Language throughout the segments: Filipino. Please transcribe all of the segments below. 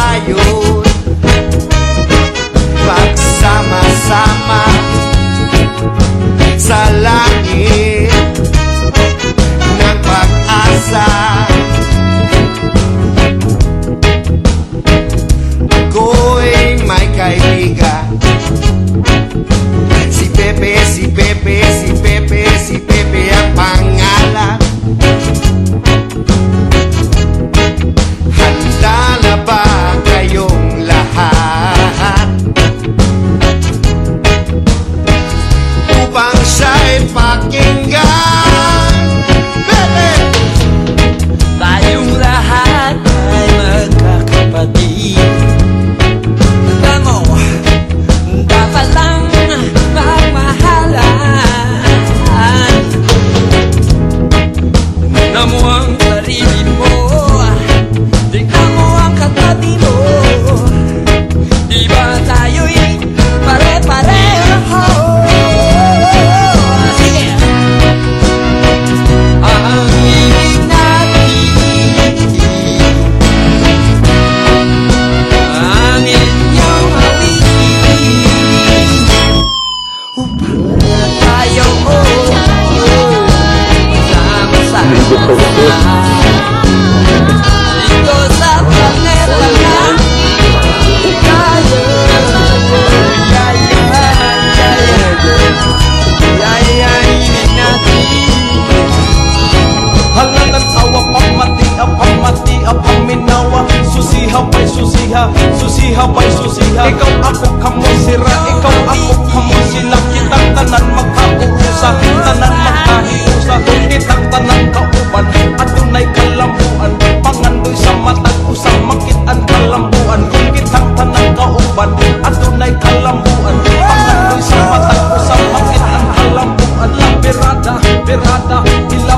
upang tayo. Magsama-sama Sa langit susiha, susiha pa'y susiha. Ikaw ako kamo sira, ikaw ako kamo sila Kitang tanan magkaurusa, tanan magkahiusa Kitang tanan kauban, atunay kalambuan Pangandoy sa matag usang makitan kalambuan. Kitang tanan kauban, atunay kalambuan Pangandoy sa matag usang makitan kalambuan. Lang birada, birada, ilapyo,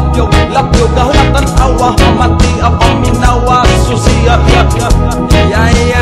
Lapyo kahulatan awah Mati apa minawa Susia Ya ya ya.